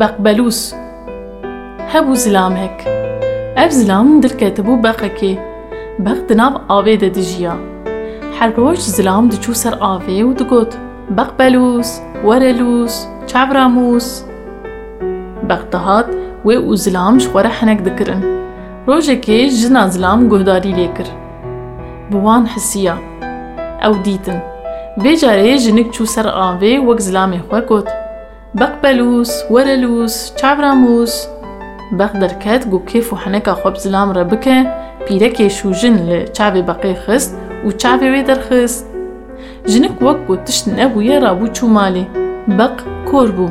بەقبەلووس هەبوو زلامێک ئەف زلام دڵکەتەبوو بەقەکێ بەق دناو ئاوێ دەدژیا هەر ڕۆژ زلام دچوو سەر ئاوێ و دگوت دەهات وێ û zilam ji xwe re henek dikirin. Rojekê jina zilam guhdarî lê kir. Bi wan hisiya. Ew dîtin. Vê carê jinik çû ser avê wek zilamê xwe got. بقبلوس ورلوس چابراموس بقدر كات جو كيف وحنكا خبز لام ربك بيركي شو جن لچابي بقي خست وچابي ويدر خست جنك وقو تشن ابو رابو بو مالي بق كوربو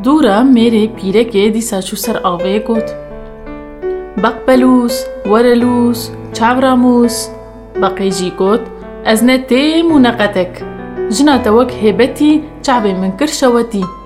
دورا ميري بيركي دي ساشو سر آوه قوت بقبلوس ورلوس چابراموس بقي جي قوت از نتي منقتك جنا توك هبتي چابي من كرشوتي